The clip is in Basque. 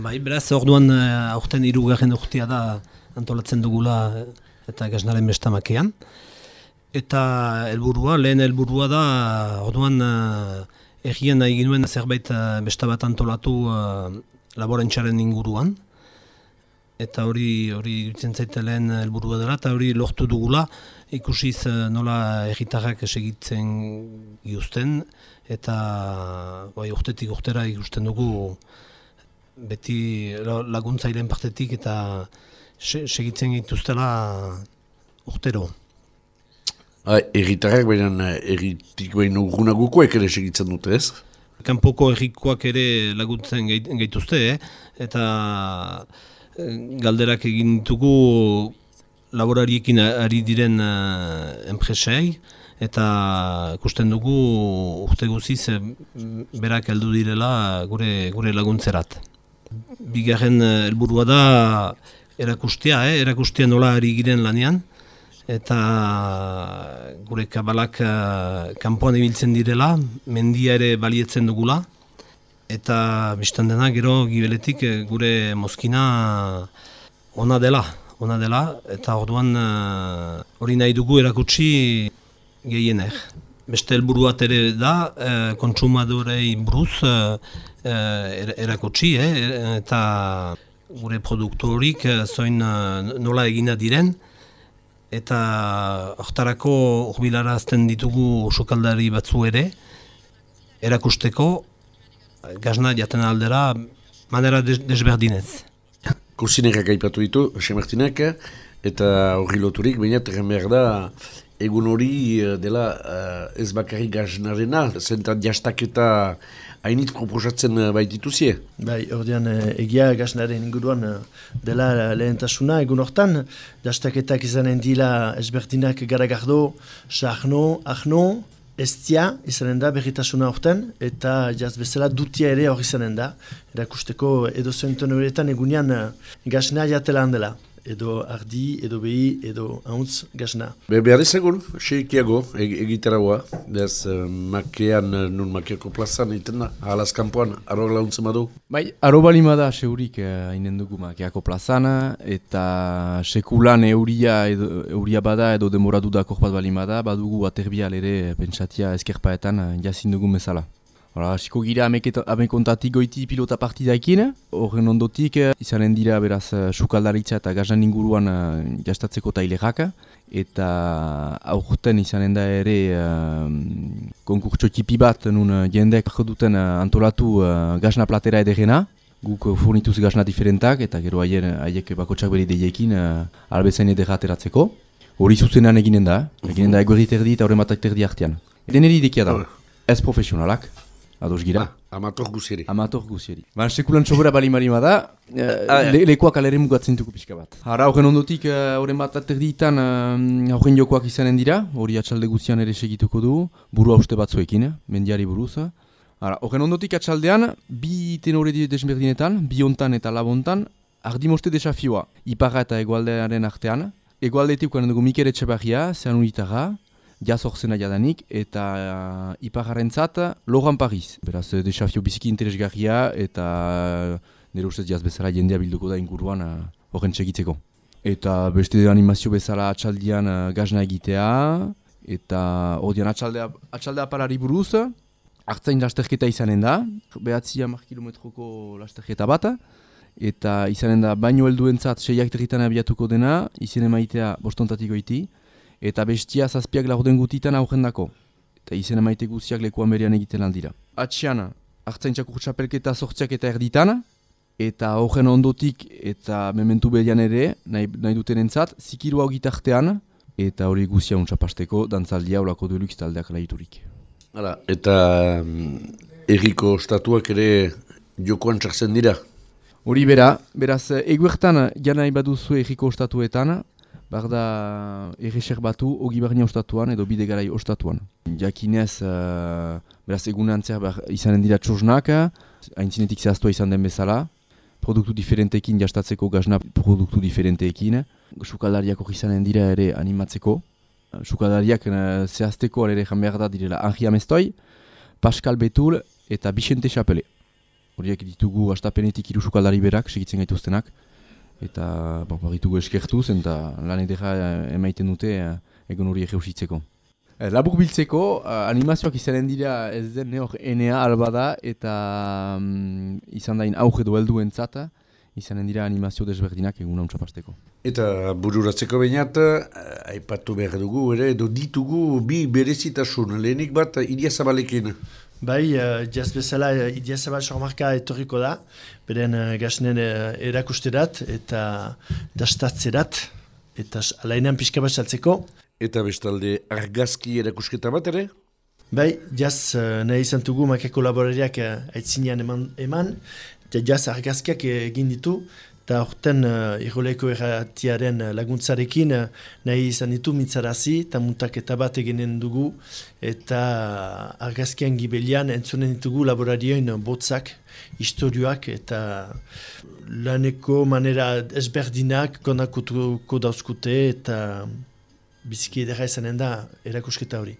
Bai, beraz, orduan uh, aurten irugarren urtea da antolatzen dugula eta gaznaren bestamakean. Eta helburua, lehen helburua da, orduan uh, egien nahi ginuen zerbait bestabat antolatu uh, laborentzaren inguruan eta hori hori dutzen zaite lehen helburua dela eta hori lortu dugula ikusiz eh, nola egitarrak esegitzen giuzten eta bai, urtetik urtera ikusten dugu beti laguntzaileen partetik eta segitzen gituztela urtero. Egitarrak baina egitik baina urgunagukoek ere segitzen dute ez? Kanpoko egikoak ere laguntzen gaituzte, eh? eta galderak egin ditugu laborariekin ari diren uh, enpresei eta ikusten dugu urte guziz eh, berak heldu direla gure gure laguntzerat. Bigarren eh, helburua da erakustea, eh? erakustea nola ari giren lanean eta gure kabalak uh, kanpoan ibiltzen direla, mendia ere balietzen dugula eta biztan dena gero gibeletik eh, gure mozkina ona dela, ona dela eta orduan hori nahi dugu erakutsi gehienek. Beste helburu bat ere da e, kontsumadorei buruz erakutsi eta gure produktorik zoin nola egina diren. Eta hortarako urbilarazten ditugu sokaldari batzu ere. Erakusteko gazna jaten aldera manera desberdinez. Kursinek aipatu ditu, Semertinek, eta horri loturik, baina terren behar da, egun hori eh, dela uh, ez bakarri gaznarena, zentan jastaketa hainit proposatzen uh, baitituzie? Bai, ordean egia gaznaren inguruan dela lehentasuna egun hortan, jastaketak izanen dila ezberdinak garagardo, sahno, ahno, Estia izanen da berritasuna horten, eta jaz bezala dutia ere hori izanen da. Erakusteko edo zenton horietan egunean gasnea jatela handela edo ardi, edo behi, edo hauntz gazna. Be, behar ezagun, seikiago, egitera goa, behaz, uh, makean, uh, nun makeako plazan, iten da, ahalaz kampuan, aro launtzen badu? Bai, aro balimada seurik uh, hainen dugu makeako plazan, eta sekulan euria, edo, euria bada, edo demoratu da bat balimada, badugu aterbial ere, pentsatia eskerpaetan, uh, jazin dugu mesala. Hora, hasiko gira amekontatik goiti pilota partidaekin, horren ondotik eh, izanen dira beraz eh, sukaldaritza eta gazan inguruan jastatzeko tailerak, eta aurten izanen da ere uh, konkurtso tipi bat nun jendeak duten antolatu uh, gazna platera edegena, guk furnituz gazna diferentak eta gero haien haiek bakotsak beri deiekin uh, albezen edera Hori zuzenean eginen da, eginen da egoerit erdi eta horren batak erdi artean. Deneri dekia da, ez profesionalak. Ados gira? Ah, amator guzieri. Amator guzieri. Ba, sekulan sobera bali marima da, eh, ah, le, lekuak alere mugatzen dugu pixka bat. Hara, horren ondotik, eh, horren bat aterditan, uh, horren jokoak izanen dira, hori atxalde guzian ere segituko du, burua uste batzuekin, mendiari buruz. Hara, horren ondotik atxaldean, bi tenore desberdinetan, bi ontan eta labontan, ardimoste desafioa, iparra eta egualdearen artean. Egualdetik ukaren dugu Mikel Etxebarria, zean unitarra, jazorzena jadanik, eta uh, ipararen zat, Logan Paris. Beraz, eh, desafio biziki interesgarria, eta uh, nire ustez jaz bezala jendea bilduko da inguruan uh, horren txegitzeko. Eta beste animazio bezala atxaldian uh, gazna egitea, eta odian atxaldea, atxaldea parari buruz, hartzain lasterketa izanen da, behatzi hamar kilometroko lasterketa bat, eta izanen da baino helduentzat seiak territan abiatuko dena, izen emaitea bostontatiko iti, eta bestia zazpiak laurden gutitan aurrendako. Eta izen emaite guziak leku amerian egiten aldira. Atxiana, hartzaintzak urtsapelketa sortziak eta erditan, eta horren ondotik eta mementu bedian ere, nahi, nahi duten entzat, zikiru gitartean, eta hori guzia untsapasteko dantzaldia olako dueluk taldeak laiturik. Hala, eta mm, erriko statuak ere jokoan txartzen dira? Hori bera, beraz, eguertan jana baduzu erriko statuetan, Bar da erreser batu ogi barnia ostatuan edo bide garai ostatuan. Jakinez, uh, beraz egunean zer izanen dira txosnak, haintzinetik zehaztua izan den bezala, produktu diferentekin jastatzeko gazna produktu diferenteekin, sukaldariak hori izanen dira ere animatzeko, sukaldariak uh, zehazteko ere jan behar da direla Angi Amestoi, Pascal Betul eta Bixente Chapele. horiek ditugu astapenetik irusukaldari berak, segitzen gaituztenak. Eta bon, baritugu eskertuz, eta lan edera emaiten dute egon hori egeusitzeko. Labuk biltzeko, animazioak izanen dira ez den neok enea albada eta um, izan dain auge dueldu entzata izanen dira animazio desberdinak egun hau txapasteko. Eta bururatzeko bainat, eh, aipatu behar dugu, ere, edo ditugu bi berezitasun, lehenik bat idia zabalekin. Bai, uh, jaz bezala uh, idia zabal sormarka etorriko da, beren uh, gasnen uh, erakusterat eta dastatzerat, eta alainan pixka bat saltzeko. Eta bestalde argazki erakusketa bat ere? Bai, jaz uh, nahi izan dugu makeko laborariak uh, aitzinean eman, eman jaz argazkiak egin ditu, eta horten uh, iroleko erratiaren laguntzarekin uh, nahi izan ditu mitzarazi, eta muntaketa bat eginen dugu, eta argazkian gibelian entzunen ditugu laborarioen botzak, historioak, eta laneko manera ezberdinak konakutuko dauzkute, eta biziki edera izanen da erakusketa hori.